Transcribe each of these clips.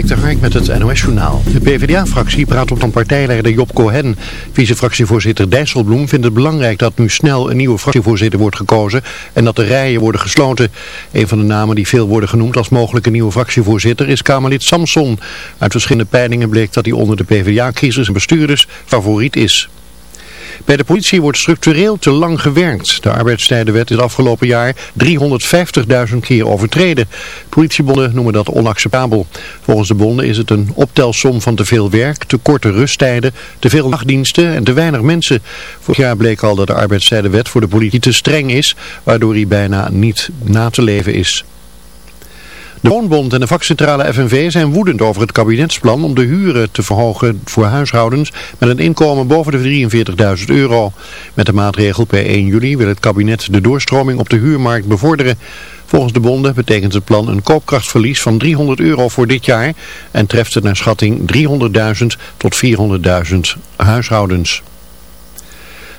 Dik de Hark met het NOS-journaal. De PvdA-fractie praat op van partijleider Job Cohen. Vice-fractievoorzitter Dijsselbloem vindt het belangrijk dat nu snel een nieuwe fractievoorzitter wordt gekozen en dat de rijen worden gesloten. Een van de namen die veel worden genoemd als mogelijke nieuwe fractievoorzitter is Kamerlid Samson. Uit verschillende peilingen bleek dat hij onder de PvdA-kiezers en bestuurders favoriet is. Bij de politie wordt structureel te lang gewerkt. De arbeidstijdenwet is afgelopen jaar 350.000 keer overtreden. Politiebonden noemen dat onacceptabel. Volgens de bonden is het een optelsom van te veel werk, te korte rusttijden, te veel nachtdiensten en te weinig mensen. Vorig jaar bleek al dat de arbeidstijdenwet voor de politie te streng is, waardoor hij bijna niet na te leven is. De Woonbond en de vakcentrale FNV zijn woedend over het kabinetsplan om de huren te verhogen voor huishoudens met een inkomen boven de 43.000 euro. Met de maatregel per 1 juli wil het kabinet de doorstroming op de huurmarkt bevorderen. Volgens de bonden betekent het plan een koopkrachtverlies van 300 euro voor dit jaar en treft het naar schatting 300.000 tot 400.000 huishoudens.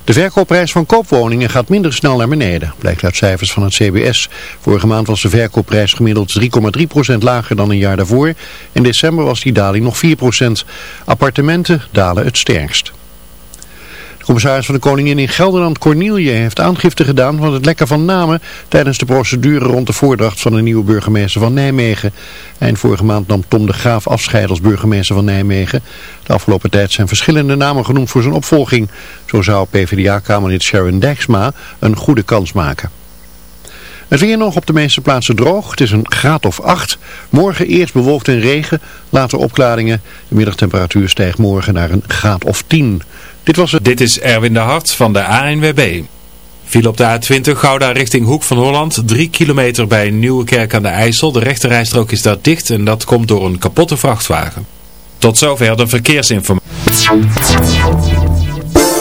De verkoopprijs van koopwoningen gaat minder snel naar beneden, blijkt uit cijfers van het CBS. Vorige maand was de verkoopprijs gemiddeld 3,3% lager dan een jaar daarvoor. In december was die daling nog 4%. Appartementen dalen het sterkst. De commissaris van de Koningin in Gelderland, Cornelie, heeft aangifte gedaan van het lekken van namen tijdens de procedure rond de voordracht van de nieuwe burgemeester van Nijmegen. Eind vorige maand nam Tom de Graaf afscheid als burgemeester van Nijmegen. De afgelopen tijd zijn verschillende namen genoemd voor zijn opvolging. Zo zou PvdA-kamerlid Sharon Dijksma een goede kans maken. Het weer nog op de meeste plaatsen droog. Het is een graad of 8. Morgen eerst bewolkt en regen, later opklaringen. De middagtemperatuur stijgt morgen naar een graad of 10. Dit, was. Dit is Erwin de Hart van de ANWB. Viel op de A20 Gouda richting Hoek van Holland. 3 kilometer bij Nieuwekerk aan de IJssel. De rechterrijstrook is daar dicht en dat komt door een kapotte vrachtwagen. Tot zover de verkeersinformatie.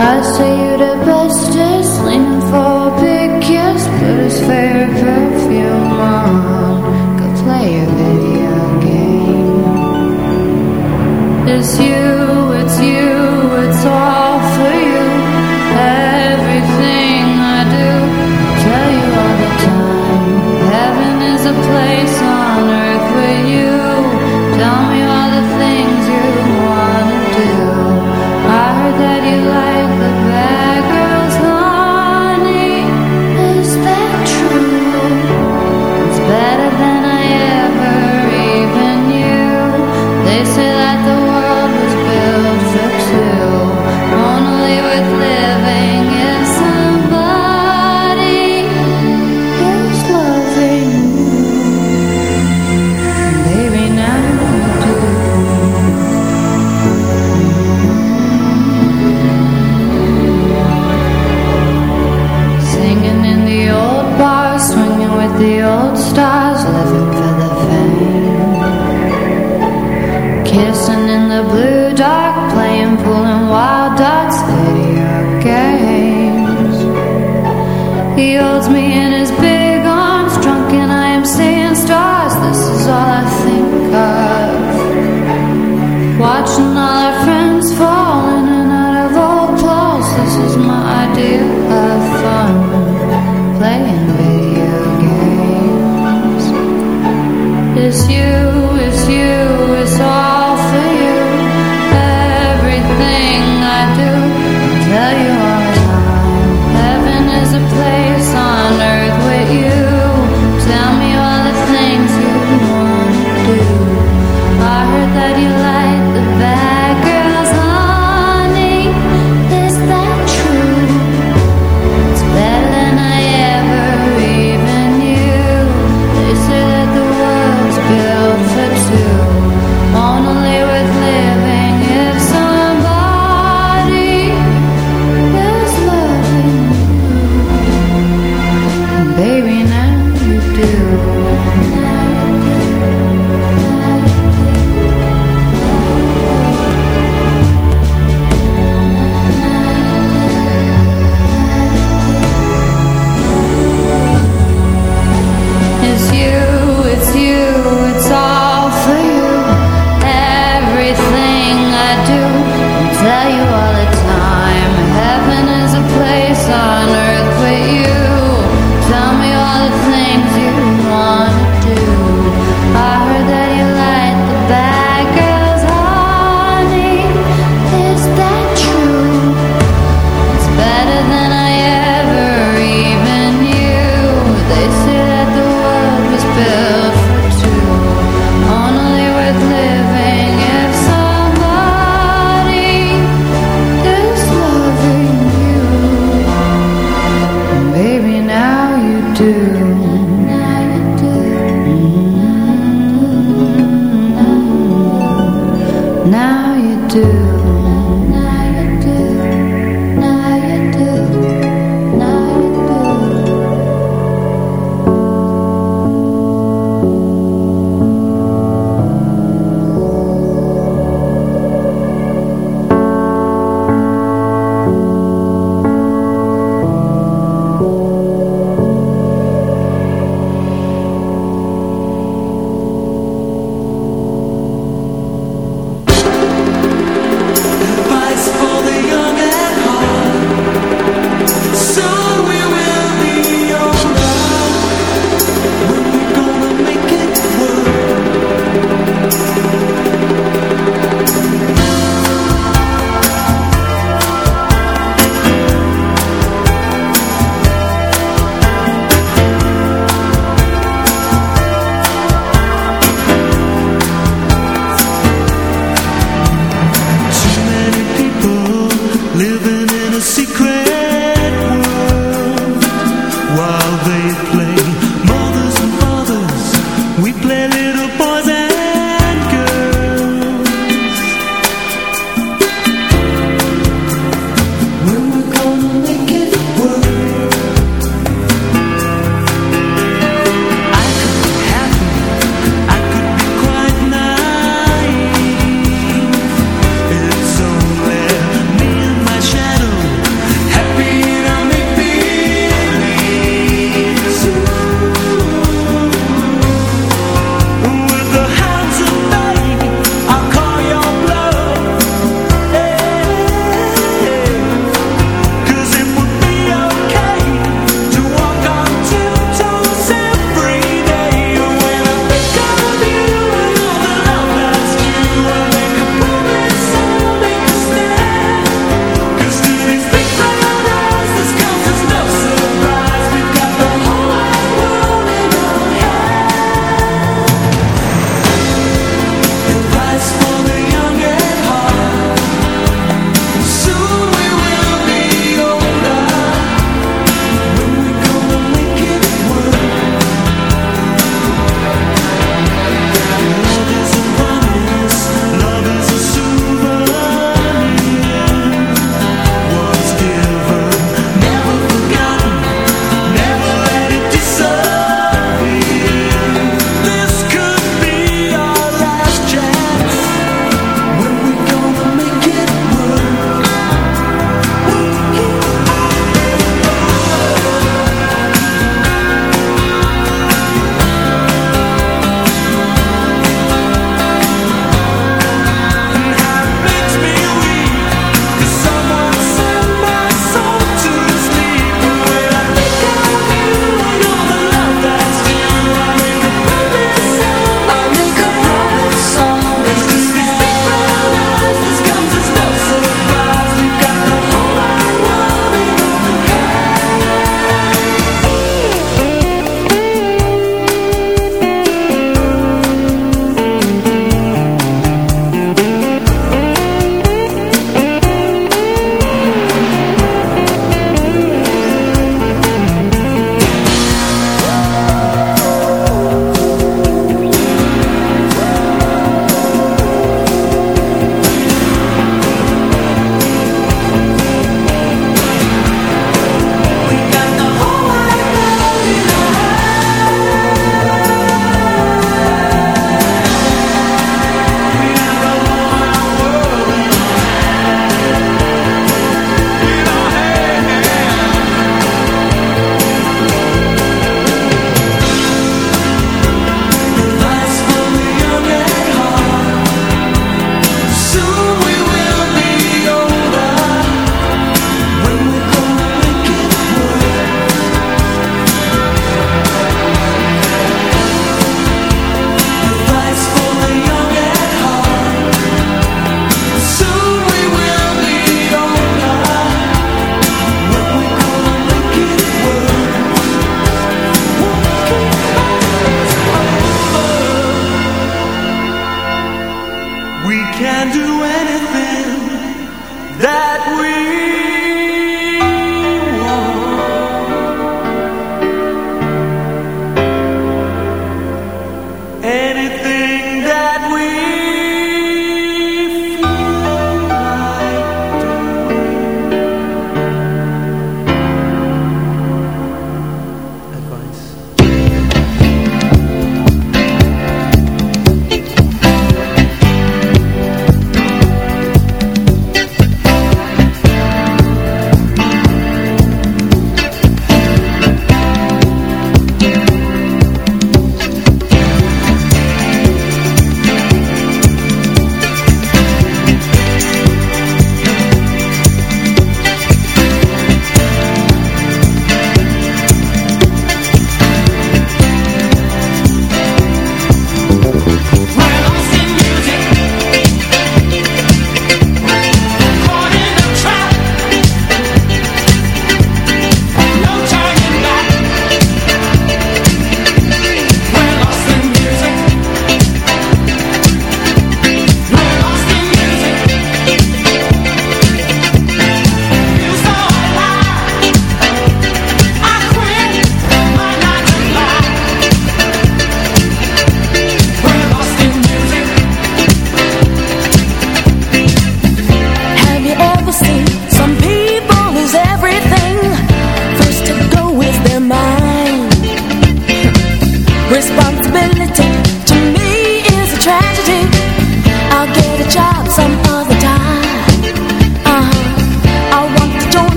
I say you're the bestest, leaning for a big kiss, put his favorite perfume on, go play a video game. It's you.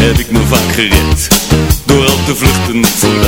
heb ik me vaak gered. Door al te vluchten voor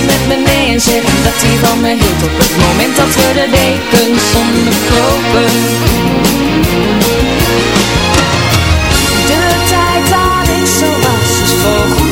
met me mee en zeg dat hij van me hield Op het moment dat we de dekens onderkopen De tijd daar ik zo was is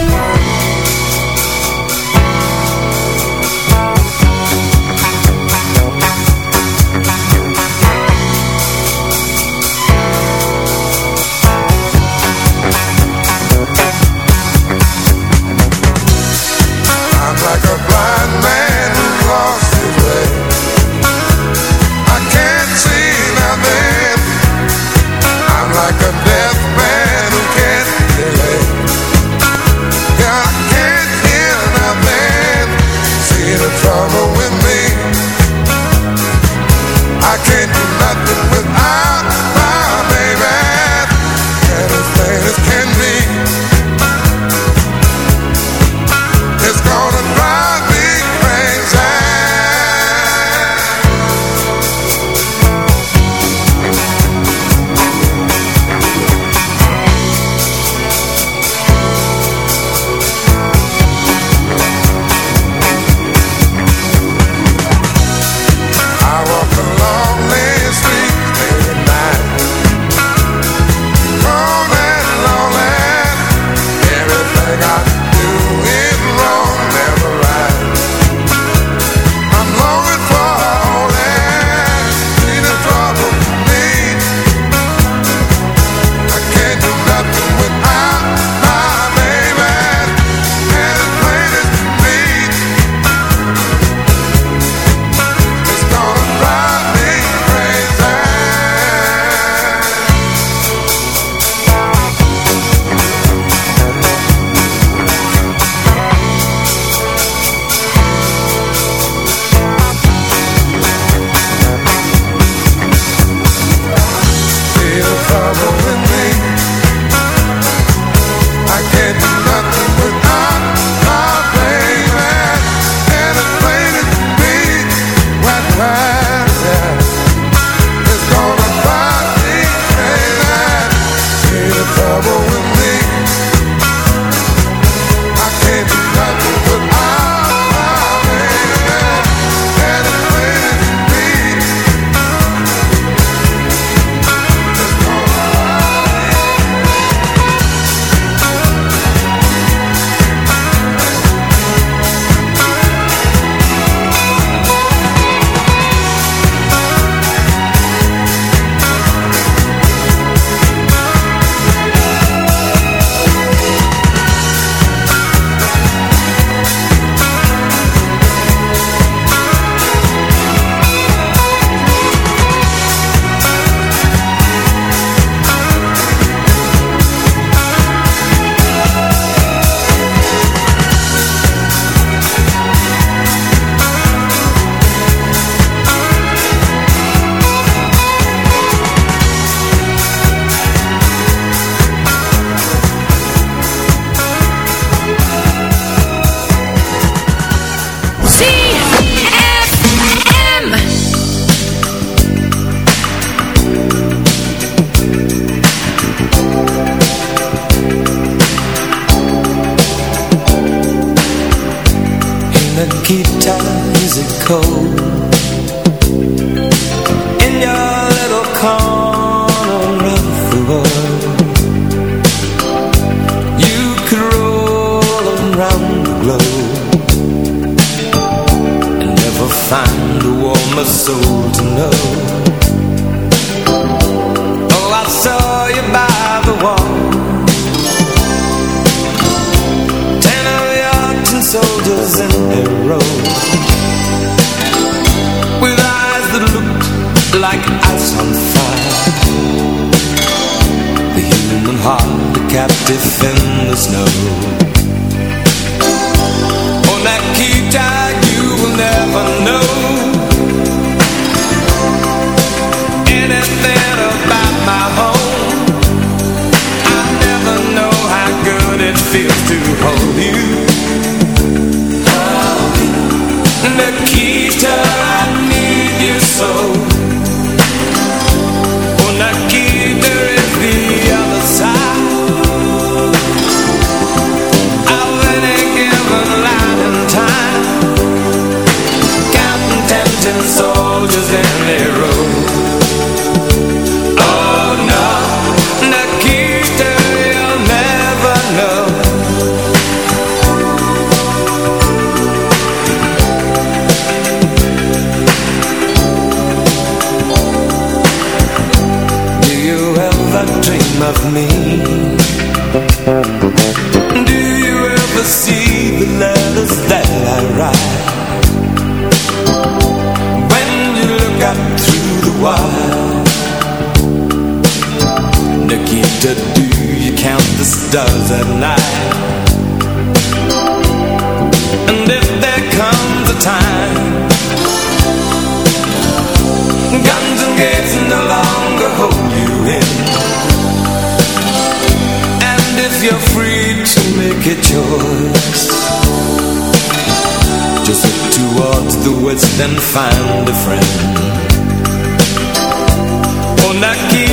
soul to know. Oh, I saw you by the wall. Ten of your ten soldiers in a row With eyes that looked like ice on fire. The human heart, the captive in the snow. A choice. Just look towards the west and find a friend. Oh, you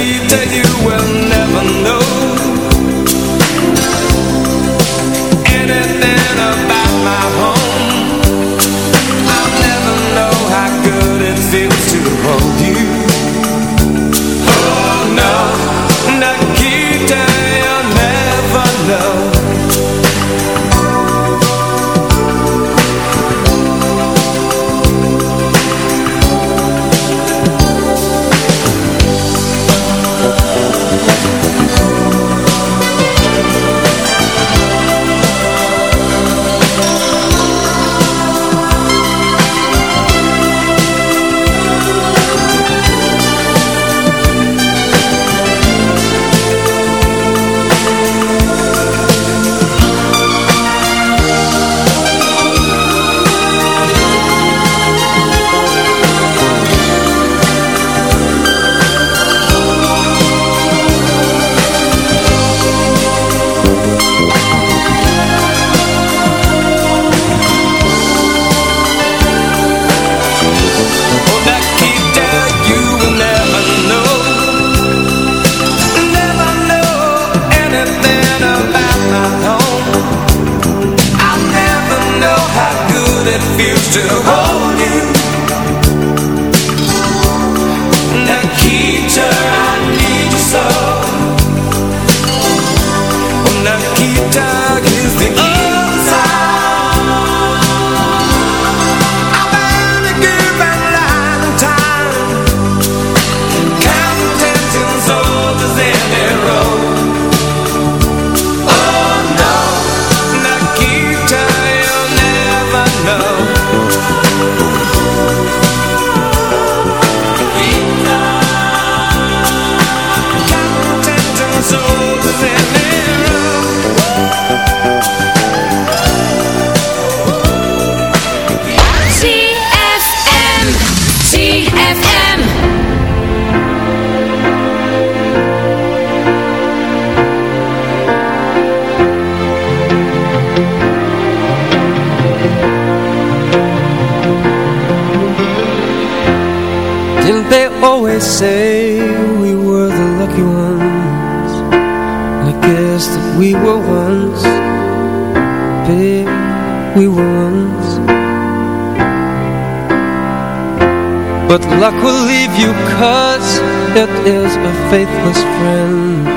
is a faithless friend.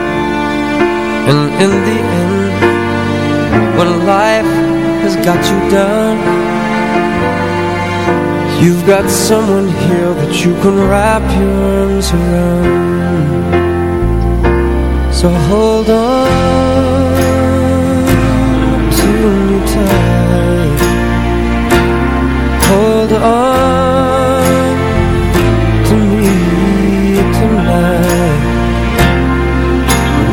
And in the end, when life has got you down, You've got someone here that you can wrap your arms around So hold on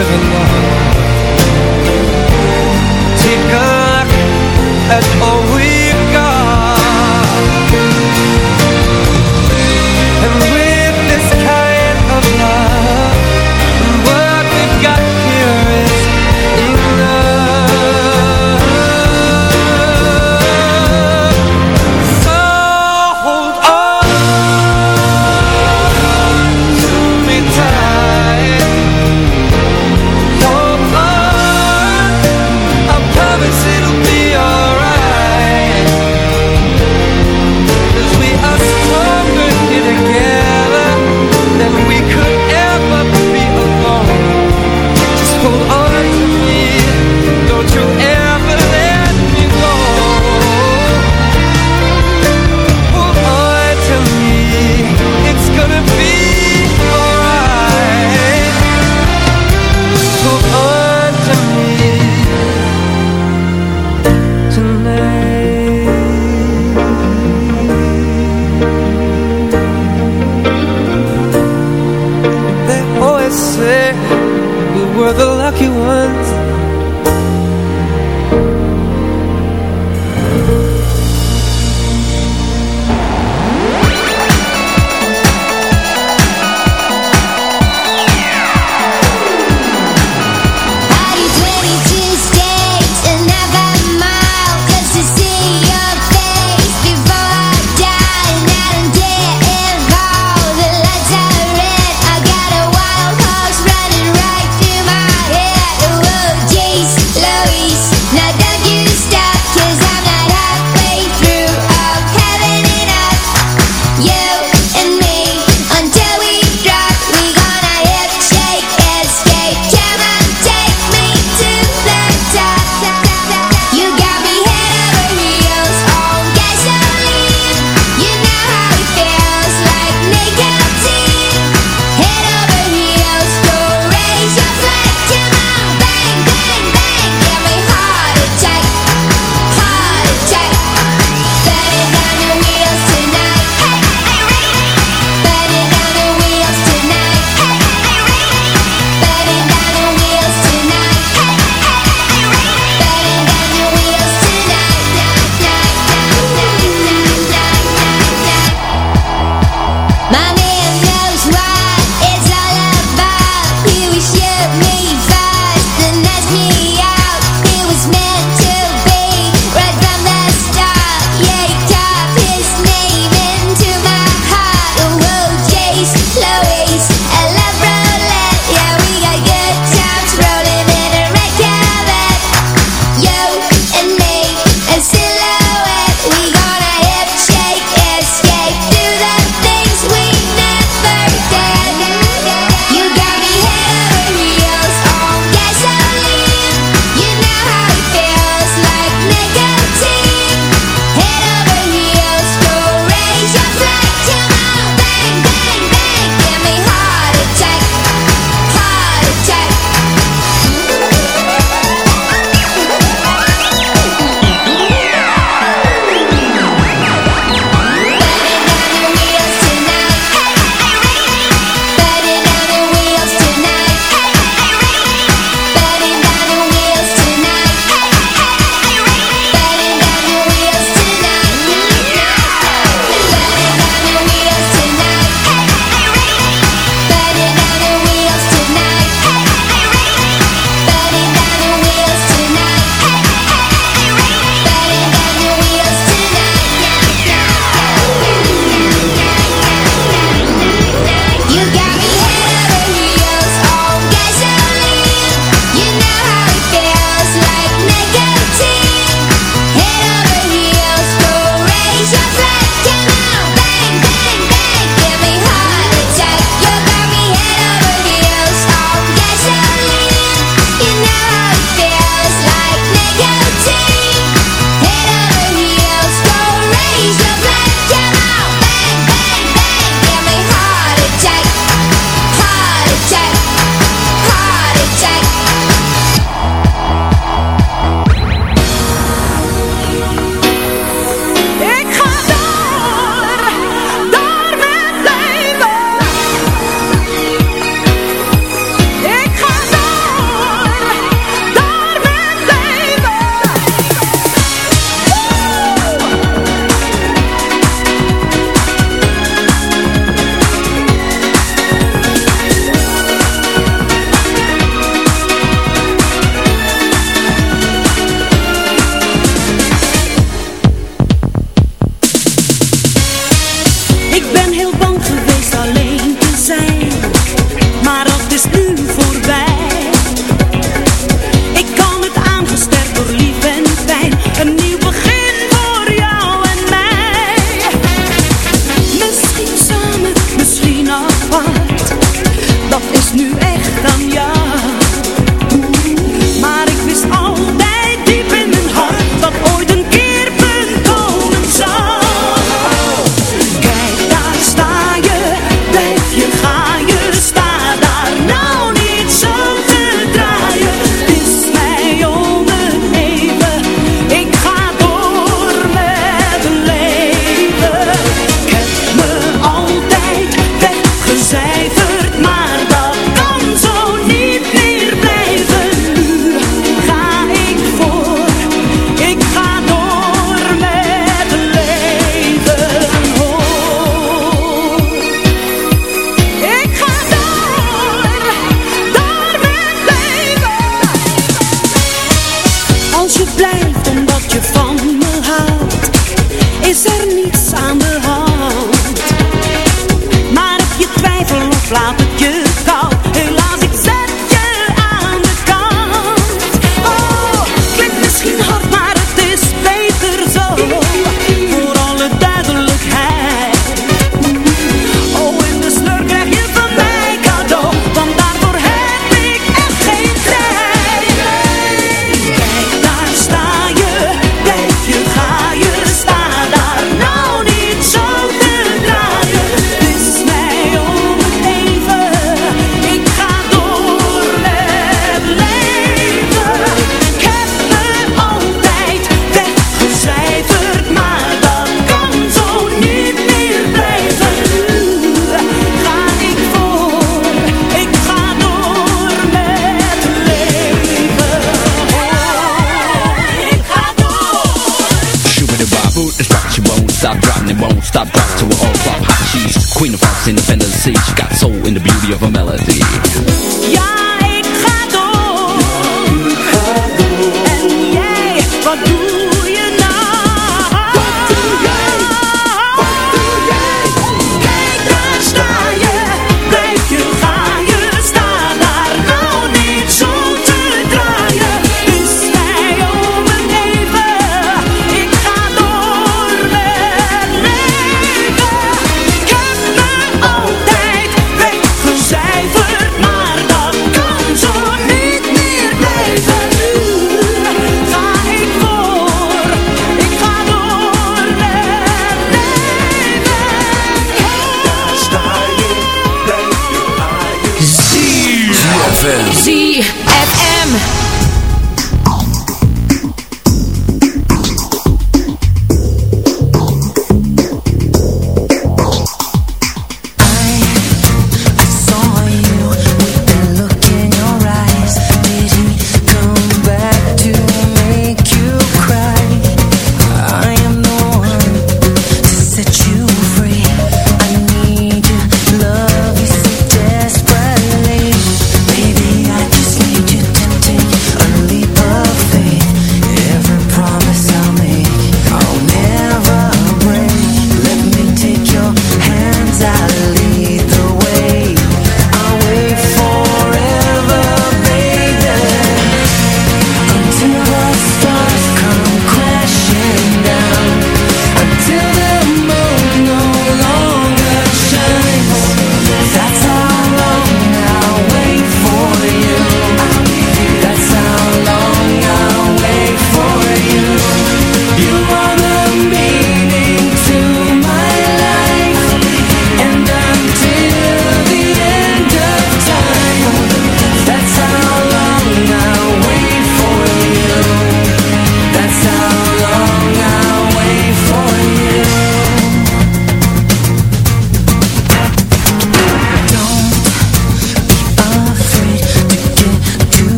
given up Take